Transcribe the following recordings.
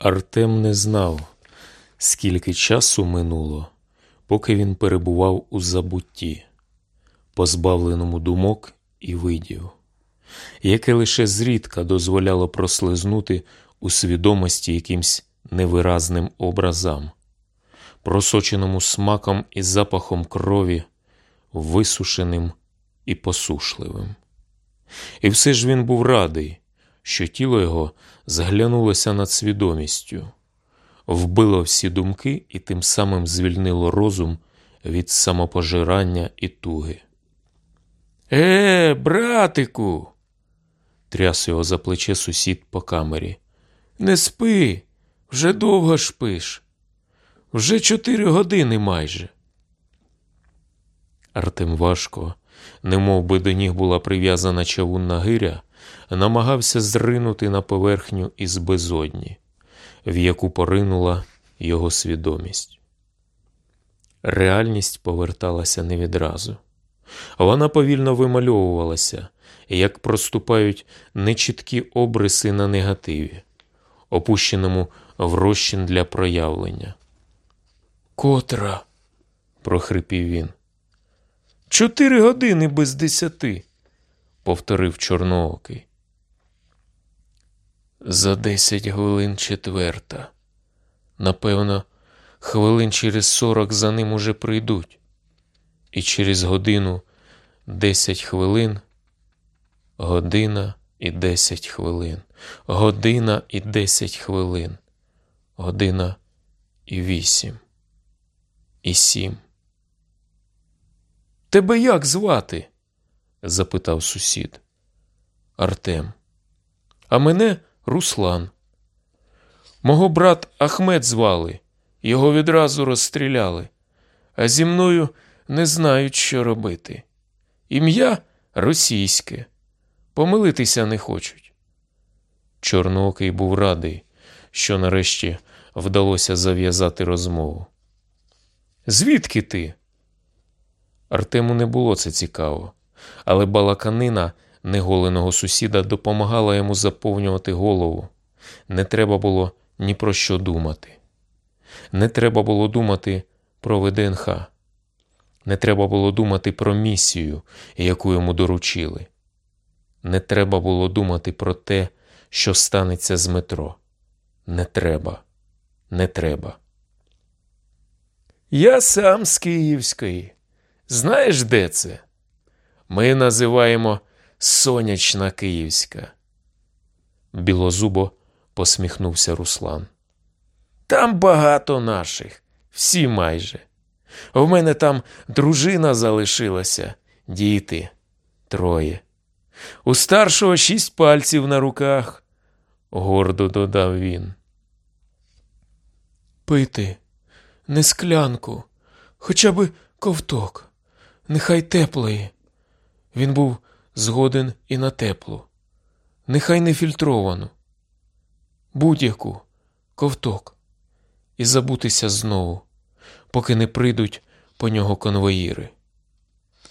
Артем не знав, скільки часу минуло, поки він перебував у забутті, позбавленому думок і видів, яке лише зрідка дозволяло прослизнути у свідомості якимсь невиразним образам, просоченому смаком і запахом крові, висушеним і посушливим. І все ж він був радий, що тіло його зглянулося над свідомістю, вбило всі думки і тим самим звільнило розум від самопожирання і туги. Е, братику, тряс його за плече сусід по камері. Не спи, вже довго шпиш. Вже чотири години майже. Артем важко, немов би до ніг була прив'язана чавунна гиря, намагався зринути на поверхню із безодні, в яку поринула його свідомість. Реальність поверталася не відразу. Вона повільно вимальовувалася, як проступають нечіткі обриси на негативі, опущеному в розчин для проявлення. Котра, прохрипів він. Чотири години без десяти, повторив Чорноокий. За десять хвилин четверта. Напевно, хвилин через сорок за ним уже прийдуть. І через годину десять хвилин, година і десять хвилин, година і десять хвилин, година і вісім, і сім. Тебе як звати? Запитав сусід. Артем. А мене Руслан. Мого брат Ахмед звали, його відразу розстріляли, а зі мною не знають, що робити. Ім'я російське, помилитися не хочуть. Чорноокий був радий, що нарешті вдалося зав'язати розмову. Звідки ти? Артему не було це цікаво, але балаканина неголеного сусіда допомагала йому заповнювати голову. Не треба було ні про що думати. Не треба було думати про ВДНХ. Не треба було думати про місію, яку йому доручили. Не треба було думати про те, що станеться з метро. Не треба, не треба. Я сам з Київської. Знаєш, де це? Ми називаємо Сонячна Київська. Білозубо посміхнувся Руслан. Там багато наших, всі майже. В мене там дружина залишилася, діти троє. У старшого шість пальців на руках, гордо додав він. Пити, не склянку, хоча би ковток, нехай теплої. Він був згоден і на теплу, нехай не фільтровану, будь-яку. Ковток, і забутися знову, поки не прийдуть по нього конвоїри,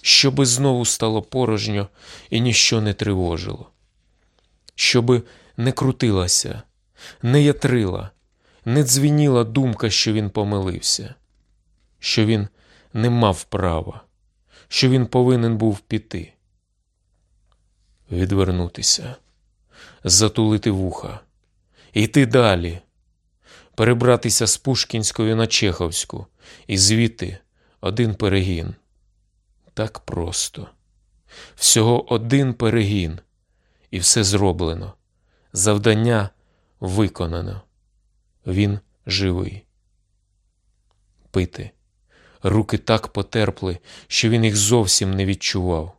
щоби знову стало порожньо і ніщо не тривожило, щоби не крутилася, не ятрила, не дзвініла думка, що він помилився, що він не мав права, що він повинен був піти відвернутися, затулити вуха, йти далі, перебратися з Пушкінської на Чеховську і звідти один перегін. Так просто. Всього один перегін, і все зроблено. Завдання виконано. Він живий. Пити. Руки так потерпли, що він їх зовсім не відчував.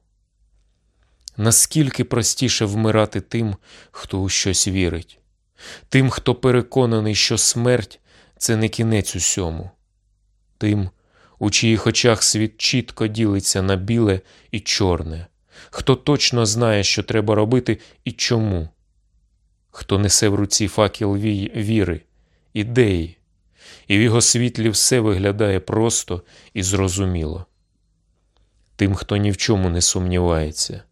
Наскільки простіше вмирати тим, хто у щось вірить, тим, хто переконаний, що смерть це не кінець усьому, тим, у чиїх очах світ чітко ділиться на біле і чорне, хто точно знає, що треба робити і чому, хто несе в руці факел віри, ідеї, і в його світлі все виглядає просто і зрозуміло. Тим, хто ні в чому не сумнівається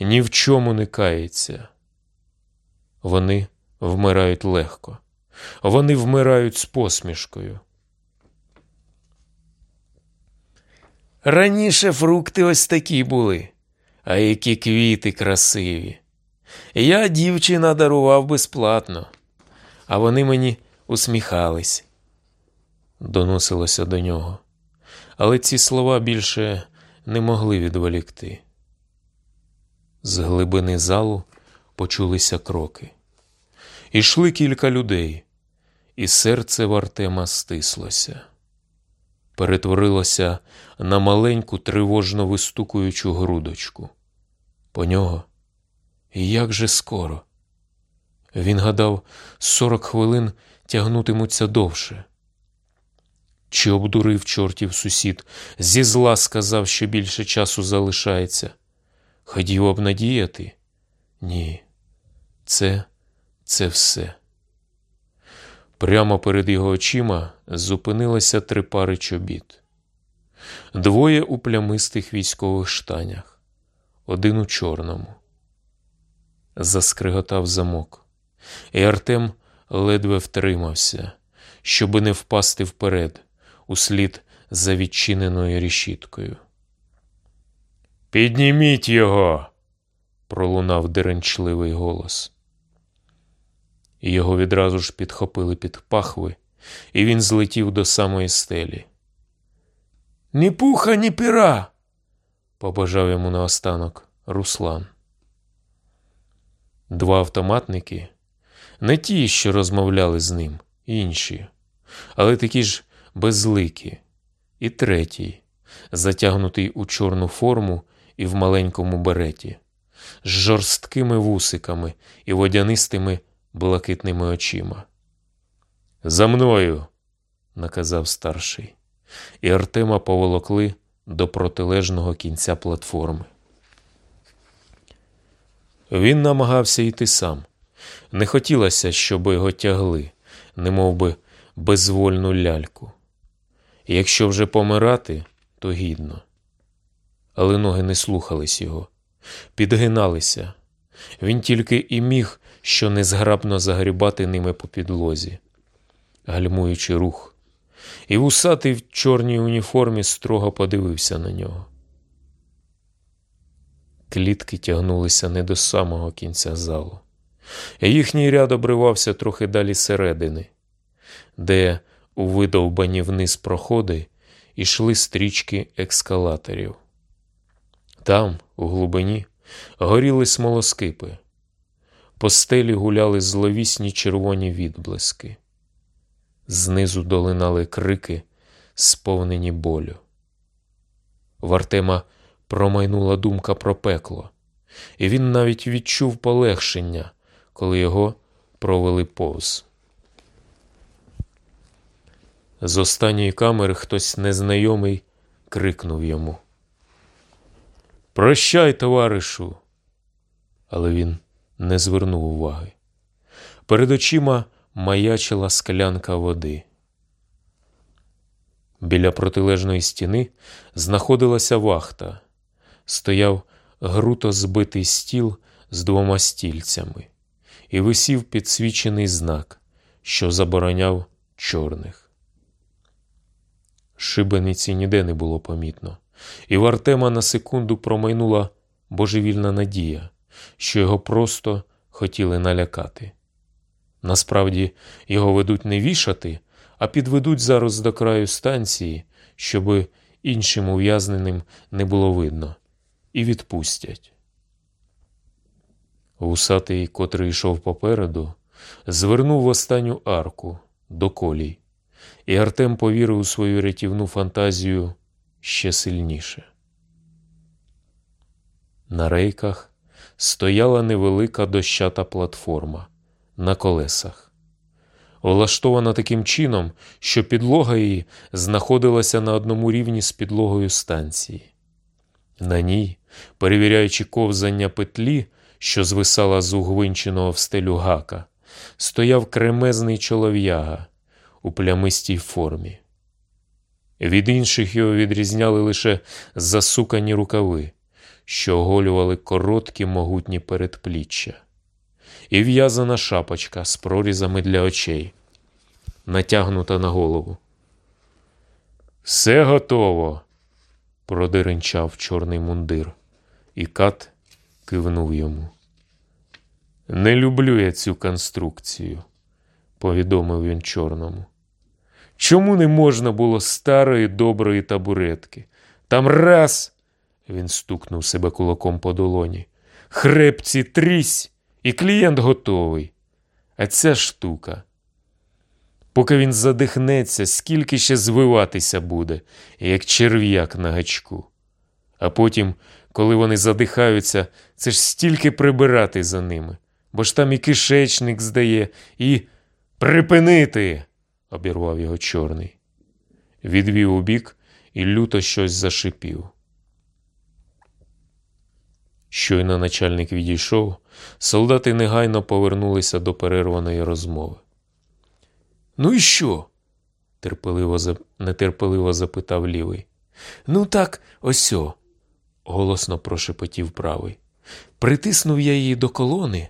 ні в чому не кається. Вони вмирають легко, Вони вмирають з посмішкою. Раніше фрукти ось такі були, а які квіти красиві. Я дівчина дарував безплатно, а вони мені усміхались. Доносилося до нього. Але ці слова більше не могли відволікти. З глибини залу почулися кроки. Ішли кілька людей, і серце в Артема стислося, перетворилося на маленьку тривожно вистукуючу грудочку. По нього і як же скоро. Він гадав, сорок хвилин тягнутимуться довше. Чи обдурив чортів сусід, зі зла сказав, що більше часу залишається. Хотів обнадіяти? Ні, це, це все. Прямо перед його очима зупинилися три пари чобіт. Двоє у плямистих військових штанях, один у чорному. Заскриготав замок, і Артем ледве втримався, щоби не впасти вперед, услід за відчиненою рішіткою. Підніміть його, пролунав деренчливий голос. Його відразу ж підхопили під пахви, і він злетів до самої стелі. Ні пуха, ні піра, побажав йому наостанок Руслан. Два автоматники, не ті, що розмовляли з ним, інші, але такі ж безликі, і третій, затягнутий у чорну форму і в маленькому береті, з жорсткими вусиками і водянистими блакитними очима. За мною, наказав старший, і Артема поволокли до протилежного кінця платформи. Він намагався йти сам. Не хотілося, щоб його тягли, не би безвольну ляльку. Якщо вже помирати, то гідно. Але ноги не слухались його, підгиналися. Він тільки і міг що незграбно загрібати ними по підлозі, гальмуючи рух. І вусатий в чорній уніформі строго подивився на нього. Клітки тягнулися не до самого кінця залу. Їхній ряд обривався трохи далі середини, де у видовбані вниз проходи йшли стрічки ескалаторів. Там, у глибині, горіли смолоскипи. По стелі гуляли зловісні червоні відблиски. Знизу долинали крики, сповнені болю. В Артема промайнула думка про пекло, і він навіть відчув полегшення, коли його провели повз. З останньої камери хтось незнайомий крикнув йому. Прощай, товаришу. Але він не звернув уваги. Перед очима маячила склянка води. Біля протилежної стіни знаходилася вахта, стояв груто збитий стіл з двома стільцями, і висів підсвічений знак, що забороняв чорних. Шибениці ніде не було помітно, і в Артема на секунду промайнула божевільна надія, що його просто хотіли налякати. Насправді його ведуть не вішати, а підведуть зараз до краю станції, щоби іншим ув'язненим не було видно, і відпустять. Вусатий, котрий йшов попереду, звернув в останню арку до колій, і Артем повірив у свою рятівну фантазію ще сильніше. На рейках стояла невелика дощата платформа на колесах, влаштована таким чином, що підлога її знаходилася на одному рівні з підлогою станції. На ній, перевіряючи ковзання петлі, що звисала з угвинченого в стелю гака, стояв кремезний чолов'яга у плямистій формі. Від інших його відрізняли лише засукані рукави, що оголювали короткі могутні передпліччя, і в'язана шапочка з прорізами для очей, натягнута на голову. Все готово, продеренчав чорний мундир, і кат кивнув йому. Не люблю я цю конструкцію, повідомив він чорному. Чому не можна було старої доброї табуретки? Там раз. Він стукнув себе кулаком по долоні. Хребці трісь, і клієнт готовий. А ця штука. Поки він задихнеться, скільки ще звиватися буде, як черв'як на гачку. А потім, коли вони задихаються, це ж стільки прибирати за ними, бо ж там і кишечник здає, і припинити, обірвав його чорний. Відвів убік і люто щось зашипів. Щойно начальник відійшов, солдати негайно повернулися до перерваної розмови. Ну і що? терпеливо, нетерпеливо запитав лівий. Ну так, осьо, голосно прошепотів правий. Притиснув я її до колони,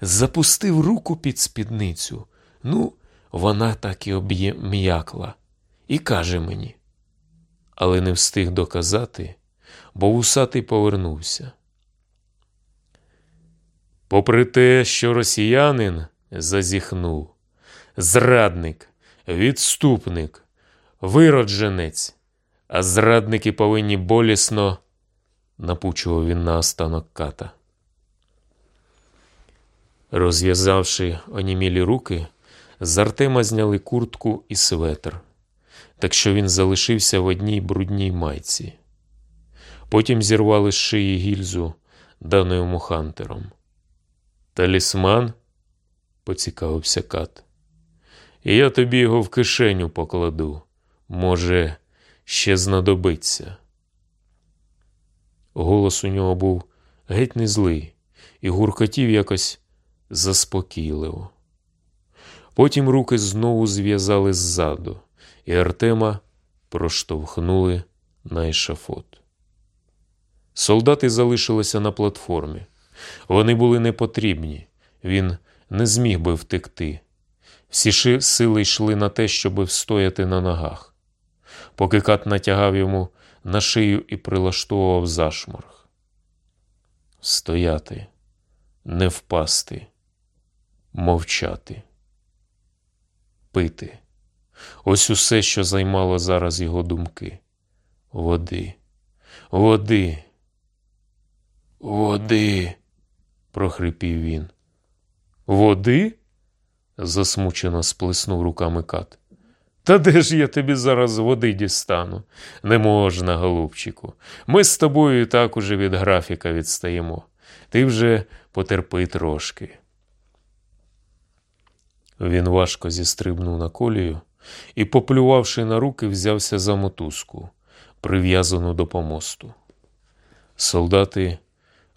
запустив руку під спідницю. Ну, вона так і об'єм'якла, і каже мені. Але не встиг доказати, бо вусатий повернувся. Попри те, що росіянин зазіхнув, зрадник, відступник, виродженець, а зрадники повинні болісно, напучував він на останок ката. Розв'язавши онімілі руки, з Артема зняли куртку і светр, так що він залишився в одній брудній майці. Потім зірвали з шиї гільзу, дану йому хантером. Талісман? поцікавився кат. Я тобі його в кишеню покладу. Може, ще знадобиться. Голос у нього був геть не злий і гуркотів якось заспокійливо. Потім руки знову зв'язали ззаду, і Артема проштовхнули на ешафот. Солдати залишилися на платформі. Вони були непотрібні, він не зміг би втекти. Всі сили йшли на те, щоби встояти на ногах. Поки кат натягав йому на шию і прилаштовував зашморг. Стояти, не впасти, мовчати, пити. Ось усе, що займало зараз його думки. Води, води, води, прохрипів він. Води? засмучено сплеснув руками кат. Та де ж я тобі зараз води дістану? Не можна, голубчику. Ми з тобою і так уже від графіка відстаємо. Ти вже потерпи трошки. Він важко зістрибнув на колію і, поплювавши на руки, взявся за мотузку, прив'язану до помосту. Солдати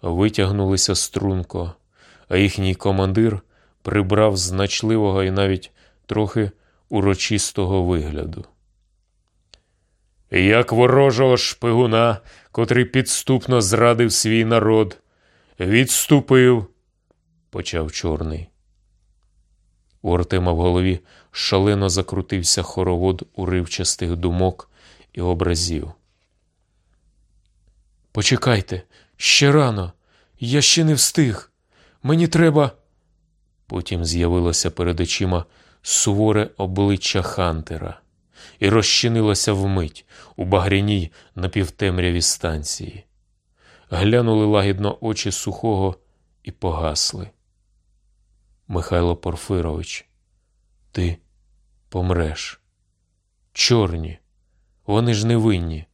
витягнулися струнко, а їхній командир прибрав значливого і навіть трохи урочистого вигляду. Як ворожого шпигуна, котрий підступно зрадив свій народ, відступив, почав чорний. У Артема в голові шалено закрутився хоровод уривчастих думок і образів. Почекайте, ще рано, я ще не встиг. Мені треба. Потім з'явилося перед очима суворе обличчя Хантера і розчинилося вмить у багряній напівтемряві станції. Глянули лагідно очі сухого і погасли. Михайло Порфирович, ти помреш. Чорні, вони ж невинні.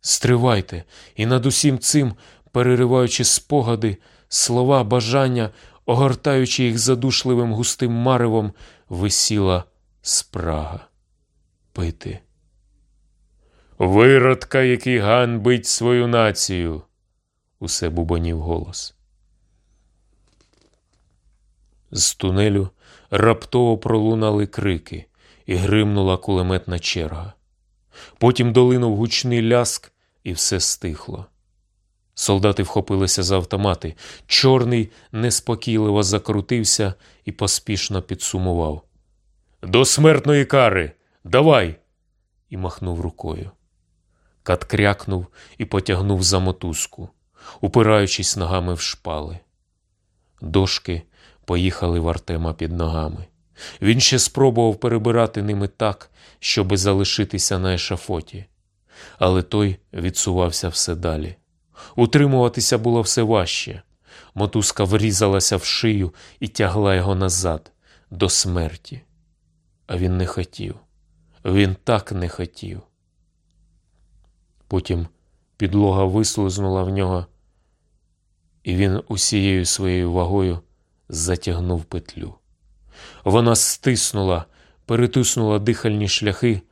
Стривайте, і над усім цим, перериваючи спогади, слова, бажання, огортаючи їх задушливим густим маревом, висіла спрага пити. Виродка, який ганбить свою націю, усе бубонів голос. З тунелю раптово пролунали крики і гримнула кулеметна черга. Потім долинув гучний ляск, і все стихло. Солдати вхопилися за автомати. Чорний неспокійливо закрутився і поспішно підсумував. До смертної кари. Давай. і махнув рукою. Кат крякнув і потягнув за мотузку, упираючись ногами в шпали. Дошки поїхали в Артема під ногами. Він ще спробував перебирати ними так, щоби залишитися на ешафоті, але той відсувався все далі. Утримуватися було все важче. Мотузка врізалася в шию і тягла його назад, до смерті. А він не хотів. Він так не хотів. Потім підлога вислизнула в нього, і він усією своєю вагою затягнув петлю. Вона стиснула, перетиснула дихальні шляхи,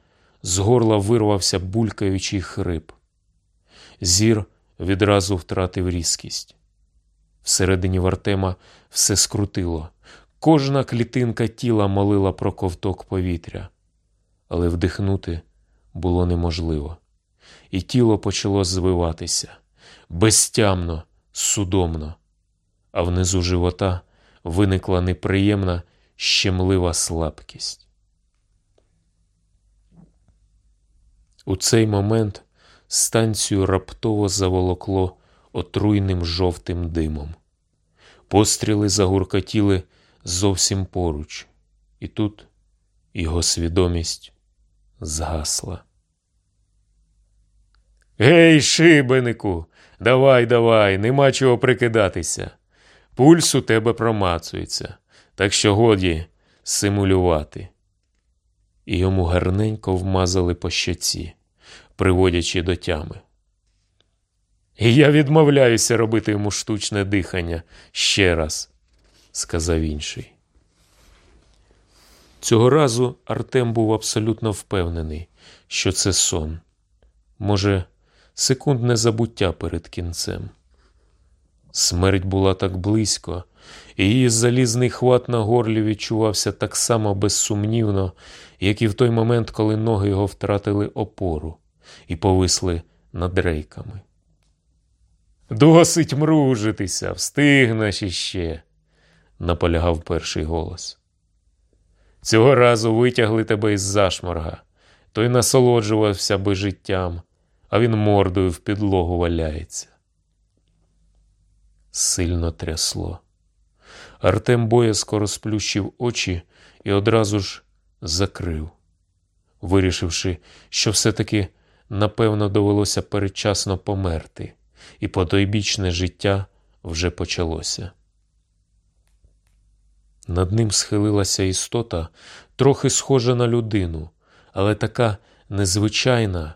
з горла вирвався булькаючий хрип. Зір відразу втратив різкість. Всередині Вартема все скрутило. Кожна клітинка тіла молила про ковток повітря, але вдихнути було неможливо, і тіло почало звиватися безтямно, судомно, а внизу живота виникла неприємна, щемлива слабкість. У цей момент станцію раптово заволокло отруйним жовтим димом. Постріли загуркотіли зовсім поруч, і тут його свідомість згасла. Гей, шибенику, давай, давай, нема чого прикидатися. Пульс у тебе промацується, так що годі симулювати. І йому гарненько вмазали по щоці, приводячи до тями. І я відмовляюся робити йому штучне дихання ще раз, сказав інший. Цього разу Артем був абсолютно впевнений, що це сон. Може, секундне забуття перед кінцем. Смерть була так близько, і її залізний хват на горлі відчувався так само безсумнівно, як і в той момент, коли ноги його втратили опору і повисли над рейками. Досить мружитися, встигнеш іще, наполягав перший голос. Цього разу витягли тебе із зашморга. Той насолоджувався би життям, а він мордою в підлогу валяється. Сильно трясло. Артем боязко розплющив очі і одразу ж закрив, вирішивши, що все-таки напевно довелося передчасно померти, і потойбічне життя вже почалося. Над ним схилилася істота, трохи схожа на людину, але така незвичайна,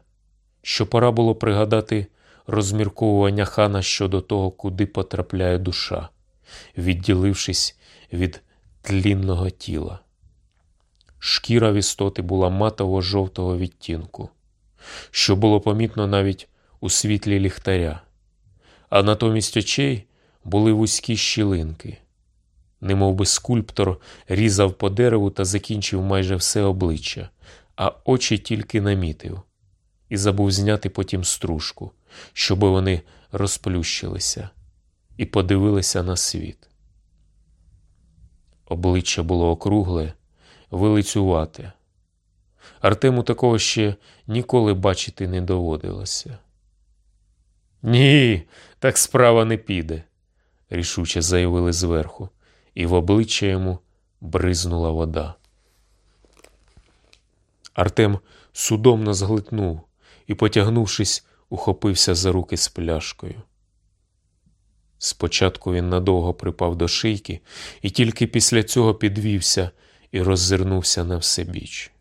що пора було пригадати розмірковування хана щодо того, куди потрапляє душа, відділившись від тлінного тіла. Шкіра в істоти була матово-жовтого відтінку, що було помітно навіть у світлі ліхтаря, а натомість очей були вузькі щілинки. Немов би скульптор різав по дереву та закінчив майже все обличчя, а очі тільки намітив, і забув зняти потім стружку, щоб вони розплющилися і подивилися на світ. Обличчя було округле, вилицювате. Артему такого ще ніколи бачити не доводилося. Ні, так справа не піде, рішуче заявили зверху і в обличчя йому бризнула вода. Артем судомно зглитнув і, потягнувшись, ухопився за руки з пляшкою. Спочатку він надовго припав до шийки і тільки після цього підвівся і роззирнувся на всебіч.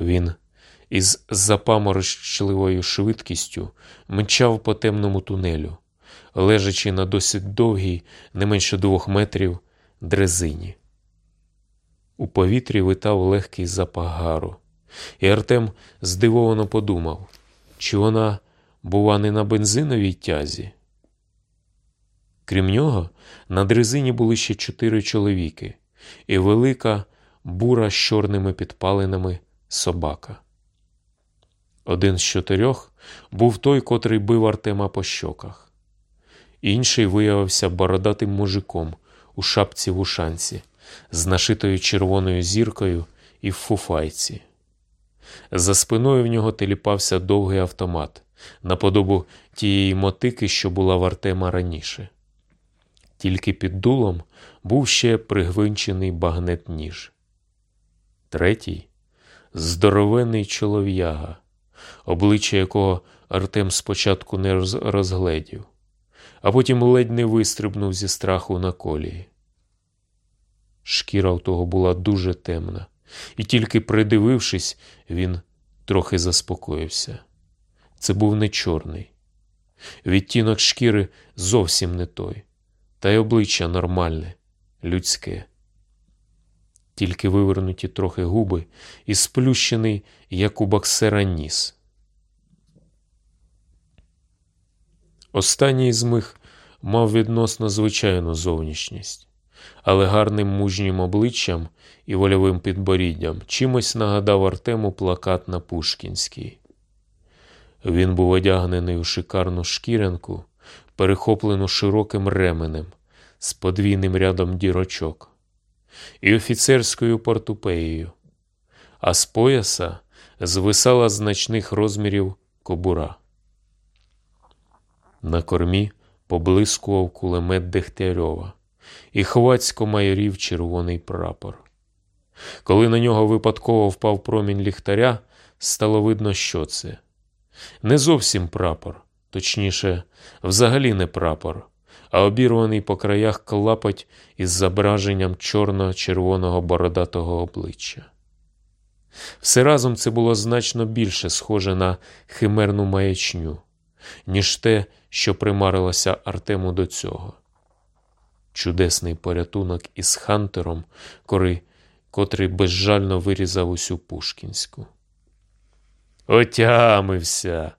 Він із запаморочливою швидкістю мчав по темному тунелю, лежачи на досить довгій, не менше двох метрів, дрезині. У повітрі витав легкий запах гару, і Артем здивовано подумав, чи вона, бува, не на бензиновій тязі. Крім нього, на дрезині були ще чотири чоловіки і велика бура з чорними підпалинами собака. Один з чотирьох був той, котрий бив Артема по щоках. Інший виявився бородатим мужиком у шапці в ушанці з нашитою червоною зіркою і в фуфайці. За спиною в нього теліпався довгий автомат на подобу тієї мотики, що була в Артема раніше. Тільки під дулом був ще пригвинчений багнет ніж. Третій здоровенний чолов'яга, обличчя якого Артем спочатку не розгледів, а потім ледь не вистрибнув зі страху на колії. Шкіра у того була дуже темна, і тільки придивившись, він трохи заспокоївся. Це був не чорний. Відтінок шкіри зовсім не той, та й обличчя нормальне, людське. Тільки вивернуті трохи губи і сплющений, як у боксера ніс. Останній з них мав відносно звичайну зовнішність, але гарним мужнім обличчям і вольовим підборіддям чимось нагадав Артему плакат на Пушкінській. Він був одягнений у шикарну шкірянку, перехоплену широким ременем з подвійним рядом дірочок і офіцерською портупеєю, а з пояса звисала значних розмірів кобура. На кормі поблискував кулемет Дегтярьова і хвацько майорів червоний прапор. Коли на нього випадково впав промінь ліхтаря, стало видно, що це. Не зовсім прапор, точніше, взагалі не прапор, а обірваний по краях клапоть із зображенням чорно-червоного бородатого обличчя. Все разом це було значно більше схоже на химерну маячню, ніж те, що примарилося Артему до цього. Чудесний порятунок із Хантером, кори, котрий безжально вирізав усю Пушкінську. Отямився,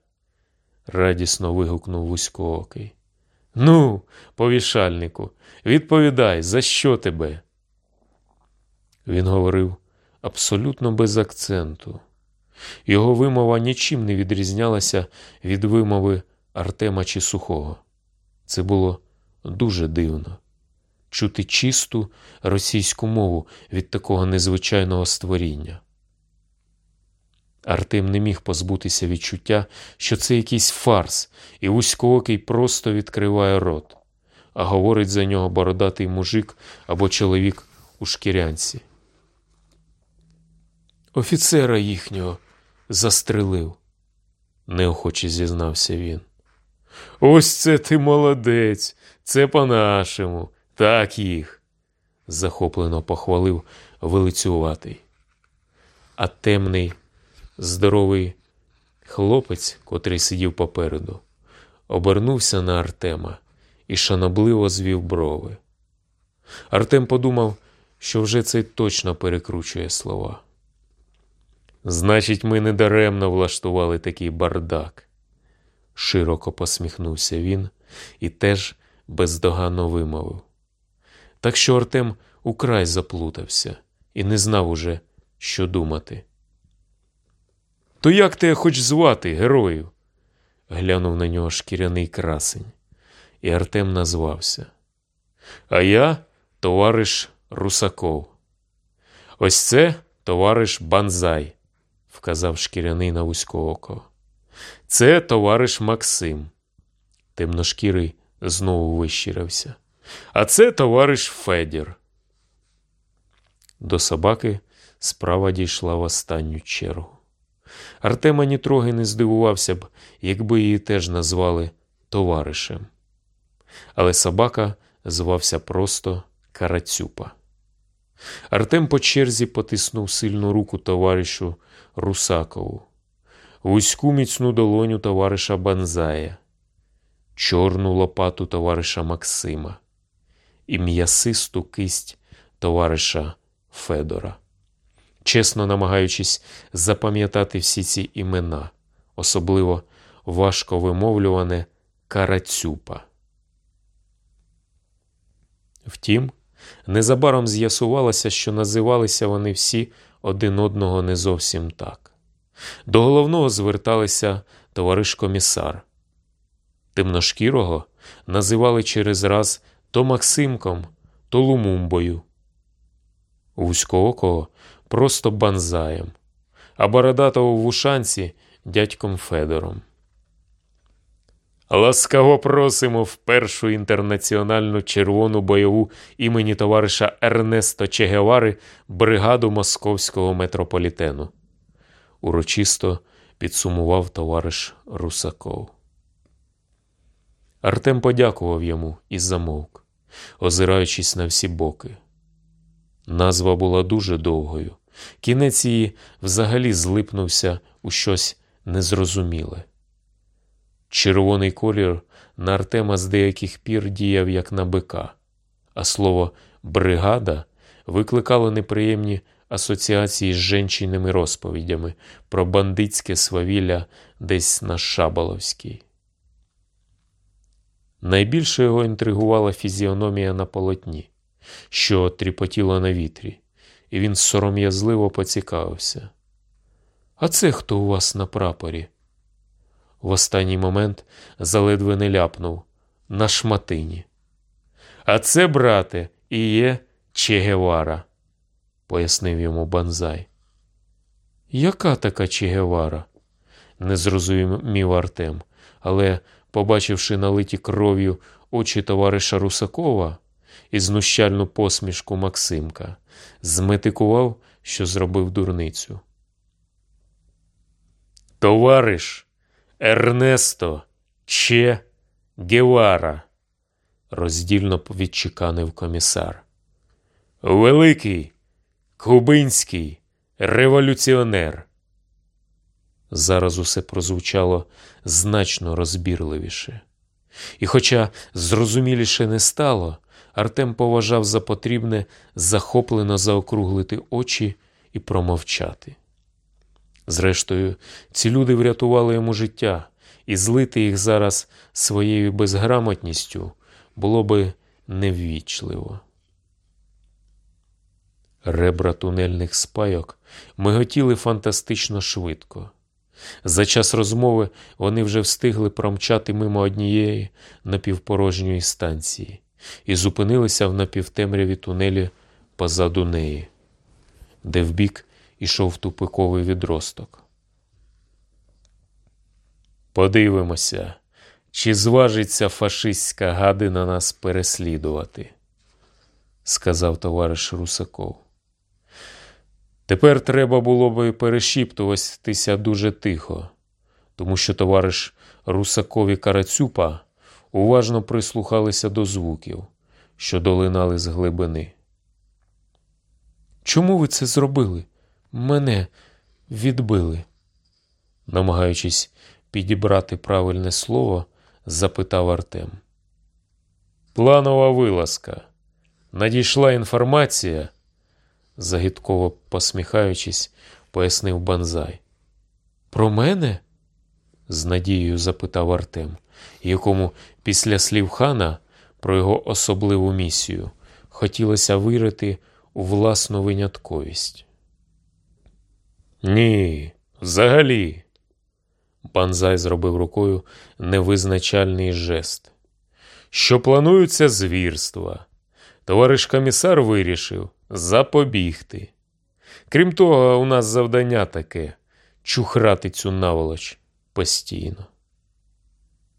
радісно вигукнув вузькоокий. Ну, повішальнику, відповідай, за що тебе? Він говорив абсолютно без акценту. Його вимова нічим не відрізнялася від вимови Артема чи Сухого. Це було дуже дивно чути чисту російську мову від такого незвичайного створіння. Артем не міг позбутися відчуття, що це якийсь фарс, і вузькоокий просто відкриває рот, а говорить за нього бородатий мужик або чоловік у шкірянці. Офіцера їхнього застрелив, неохоче зізнався він. Ось це ти молодець, це по-нашому, так їх, захоплено похвалив вилицюватий. А темний Здоровий хлопець, котрий сидів попереду, обернувся на Артема і шанобливо звів брови. Артем подумав, що вже цей точно перекручує слова. Значить, ми недаремно влаштували такий бардак. Широко посміхнувся він і теж бездоганно вимовив. Так що Артем украй заплутався і не знав уже, що думати. То як тебе хоч звати, герою? глянув на нього шкіряний красень, і Артем назвався. А я товариш Русаков. Ось це товариш Банзай, вказав шкіряний на вузькоокого. Це товариш Максим. Темношкірий знову вищирився. А це товариш Федір. До собаки справа дійшла в останню чергу. Артема нітроги не здивувався б, якби її теж назвали товаришем. Але собака звався просто Карацюпа. Артем по черзі потиснув сильну руку товаришу Русакову, вузьку міцну долоню товариша Банзая, чорну лопату товариша Максима і м'ясисту кисть товариша Федора чесно намагаючись запам'ятати всі ці імена, особливо важко вимовлюване Карацюпа. Втім, незабаром з'ясувалося, що називалися вони всі один одного не зовсім так. До головного зверталися товариш комісар. Темношкірого називали через раз то Максимком, то Лумумбою. вузькоокого просто банзаєм, а бородатого в ушанці дядьком Федором. Ласкаво просимо в першу інтернаціональну червону бойову імені товариша Ернесто Чегевари бригаду московського метрополітену. Урочисто підсумував товариш Русаков. Артем подякував йому і замовк, озираючись на всі боки. Назва була дуже довгою. Кінець її взагалі злипнувся у щось незрозуміле. Червоний колір на Артема з деяких пір діяв як на бика, а слово бригада викликало неприємні асоціації з женчинними розповідями про бандитське свавілля десь на Шабаловській. Найбільше його інтригувала фізіономія на полотні, що тріпотіло на вітрі, і він сором'язливо поцікавився. А це хто у вас на прапорі? В останній момент заледве не ляпнув на шматині. А це, брате, і є Че Гевара, пояснив йому банзай. Яка така Че Гевара? не зрозумів Артем, але, побачивши налиті кров'ю очі товариша Русакова і знущальну посмішку Максимка, зметикував, що зробив дурницю. Товариш Ернесто Че Гевара, роздільно відчеканив комісар. Великий кубинський революціонер. Зараз усе прозвучало значно розбірливіше. І, хоча зрозуміліше не стало, Артем поважав за потрібне захоплено заокруглити очі і промовчати. Зрештою, ці люди врятували йому життя, і злити їх зараз своєю безграмотністю було би неввічливо. Ребра тунельних спайок миготіли фантастично швидко. За час розмови вони вже встигли промчати мимо однієї напівпорожньої станції і зупинилися в напівтемряві тунелі позаду неї, де вбік ішов тупиковий відросток. Подивимося, чи зважиться фашистська гадина нас переслідувати, сказав товариш Русаков. Тепер треба було би перешіптуватися дуже тихо, тому що товариш Русакові Карацюпа уважно прислухалися до звуків, що долинали з глибини. Чому ви це зробили? Мене відбили, намагаючись підібрати правильне слово, запитав Артем. Планова вилазка. Надійшла інформація загидково посміхаючись, пояснив банзай. Про мене? з надією запитав Артем, якому після слів хана про його особливу місію хотілося вирити у власну винятковість. Ні, взагалі. Банзай зробив рукою невизначальний жест. Що плануються звірства. Товариш комісар вирішив, запобігти. Крім того, у нас завдання таке чухрати цю наволоч постійно.